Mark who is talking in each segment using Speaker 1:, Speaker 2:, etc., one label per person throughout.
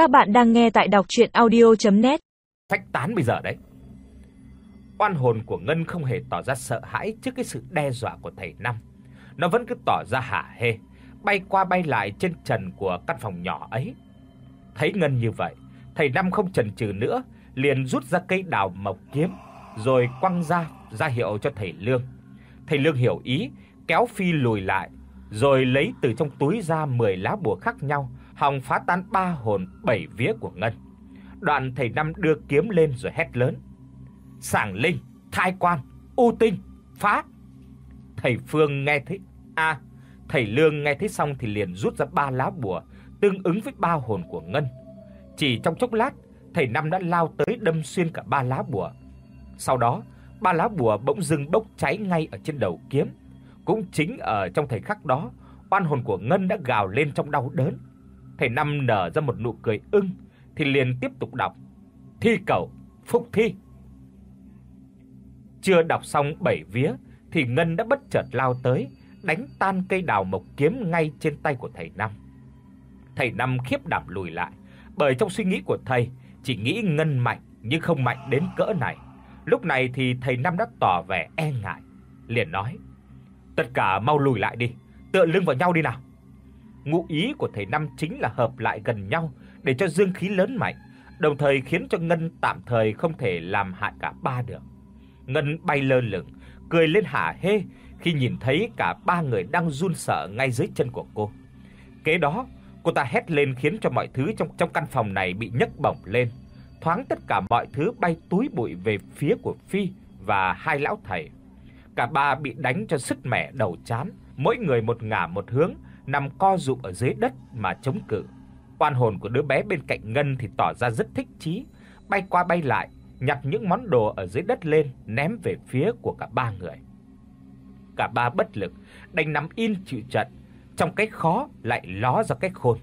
Speaker 1: Các bạn đang nghe tại đọc audio net
Speaker 2: Phách tán bây giờ đấy. Oan hồn của Ngân không hề tỏ ra sợ hãi trước cái sự đe dọa của thầy Năm. Nó vẫn cứ tỏ ra hả hê, bay qua bay lại trên trần của căn phòng nhỏ ấy. Thấy Ngân như vậy, thầy Năm không chần chừ nữa, liền rút ra cây đào mộc kiếm rồi quăng ra ra hiệu cho thầy Lương. Thầy Lương hiểu ý, kéo Phi lùi lại, rồi lấy từ trong túi ra 10 lá bùa khác nhau, hòng phá tan ba hồn bảy vía của Ngân. Đoạn thầy Năm đưa kiếm lên rồi hét lớn: "Sảng linh, thai quan, u tinh, phá!" Thầy Phương nghe thấy, a, thầy Lương nghe thấy xong thì liền rút ra ba lá bùa tương ứng với ba hồn của Ngân. Chỉ trong chốc lát, thầy Năm đã lao tới đâm xuyên cả ba lá bùa. Sau đó, ba lá bùa bỗng dưng bốc cháy ngay ở trên đầu kiếm. Cũng chính ở trong thời khắc đó, oan hồn của Ngân đã gào lên trong đau đớn. Thầy Năm nở ra một nụ cười ưng thì liền tiếp tục đọc: "Thi cầu, phục thi." Chưa đọc xong bảy vía thì Ngân đã bất chợt lao tới, đánh tan cây đào mộc kiếm ngay trên tay của thầy Năm. Thầy Năm khiếp đảm lùi lại, bởi trong suy nghĩ của thầy chỉ nghĩ Ngân mạnh nhưng không mạnh đến cỡ này. Lúc này thì thầy Năm đã tỏ vẻ e ngại, liền nói: "Tất cả mau lùi lại đi, tựa lưng vào nhau đi nào." Ngụ ý của thầy Năm chính là hợp lại gần nhau để cho dương khí lớn mạnh, đồng thời khiến cho Ngân tạm thời không thể làm hại cả ba được. Ngân bay lơ lửng, cười lên hả hê khi nhìn thấy cả ba người đang run sợ ngay dưới chân của cô. Kế đó, cô ta hét lên khiến cho mọi thứ trong trong căn phòng này bị nhấc bổng lên. Thoáng tất cả mọi thứ bay túi bụi về phía của Phi và hai lão thầy. Cả ba bị đánh cho sứt mẻ đầu chán, mỗi người một ngả một hướng, nằm co rúm ở dưới đất mà chống cự. Oan hồn của đứa bé bên cạnh Ngân thì tỏ ra rất thích chí, bay qua bay lại, nhặt những món đồ ở dưới đất lên ném về phía của cả ba người. Cả ba bất lực, đành nằm im chịu trận, trong cái khó lại ló ra cái khôn.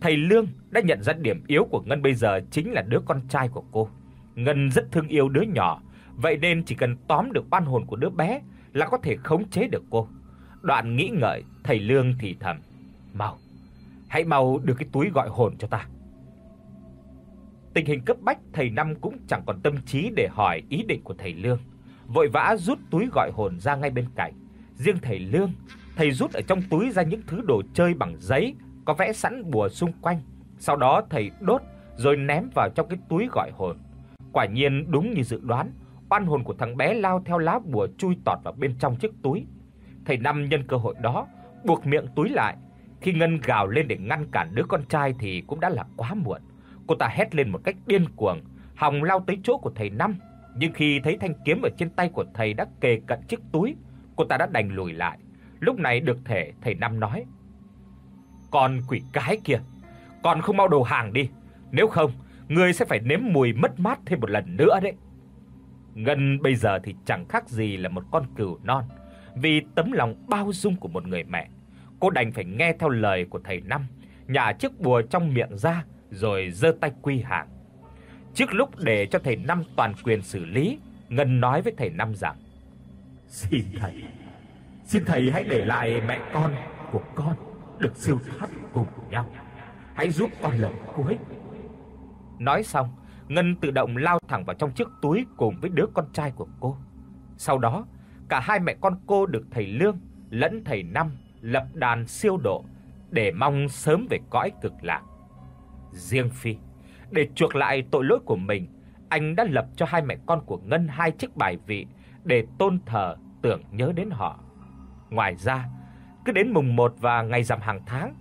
Speaker 2: Thầy Lương đã nhận ra điểm yếu của Ngân bây giờ chính là đứa con trai của cô. Ngân rất thương yêu đứa nhỏ, vậy nên chỉ cần tóm được oan hồn của đứa bé là có thể khống chế được cô. Đoạn nghĩ ngợi, thầy Lương thì thầm: "Mau, hãy mau đưa cái túi gọi hồn cho ta." Tình hình cấp bách, thầy Năm cũng chẳng còn tâm trí để hỏi ý định của thầy Lương, vội vã rút túi gọi hồn ra ngay bên cạnh. Riêng thầy Lương, thầy rút ở trong túi ra những thứ đồ chơi bằng giấy có vẽ sẵn bùa xung quanh, sau đó thầy đốt rồi ném vào trong cái túi gọi hồn. Quả nhiên đúng như dự đoán, oan hồn của thằng bé lao theo lá bùa chui tọt vào bên trong chiếc túi. Thầy Năm nhân cơ hội đó buộc miệng túi lại. Khi Ngân gào lên để ngăn cản đứa con trai thì cũng đã là quá muộn. Cô ta hét lên một cách điên cuồng, hòng lao tới chỗ của thầy Năm, nhưng khi thấy thanh kiếm ở trên tay của thầy đã kề cận chiếc túi, cô ta đã đành lùi lại. Lúc này được thể thầy Năm nói: "Con quỷ cái kia, con không mau đầu hàng đi, nếu không ngươi sẽ phải nếm mùi mất mát thêm một lần nữa đấy." Ngân bây giờ thì chẳng khác gì là một con cừu non, vì tấm lòng bao dung của một người mẹ, cô đành phải nghe theo lời của thầy Năm, nhả chiếc bùa trong miệng ra rồi giơ tay quy hàng. Trước lúc để cho thầy Năm toàn quyền xử lý, Ngân nói với thầy Năm rằng:
Speaker 3: "Xin thầy, xin thầy hãy để lại mẹ con của con được siêu thoát cùng nhau. Hãy giúp con lần cuối."
Speaker 2: Nói xong, Ngân tự động lao thẳng vào trong chiếc túi cùng với đứa con trai của cô. Sau đó, cả hai mẹ con cô được thầy Lương lẫn thầy Năm lập đàn siêu độ để mong sớm về cõi cực lạc. Riêng Phi, để chuộc lại tội lỗi của mình, anh đã lập cho hai mẹ con của Ngân hai chiếc bài vị để tôn thờ tưởng nhớ đến họ. Ngoài ra, cứ đến mùng 1 và ngày rằm hàng tháng,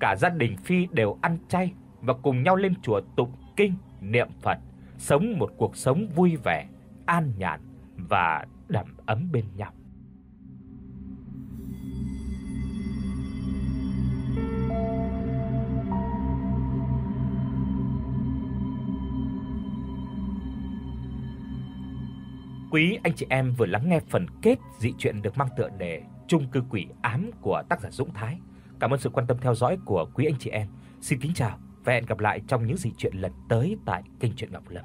Speaker 2: cả gia đình Phi đều ăn chay và cùng nhau lên chùa tụng kinh, niệm Phật, sống một cuộc sống vui vẻ, an nhàn và đầm ấm bên nhau. Quý anh chị em vừa lắng nghe phần kết dị truyện được mang tựa đề Trung cư quỷ ám của tác giả Dũng Thái. Cảm ơn sự quan tâm theo dõi của quý anh chị em. Xin kính chào và hẹn gặp lại trong những dị truyện lần tới tại kênh truyện Ngọc Lâm.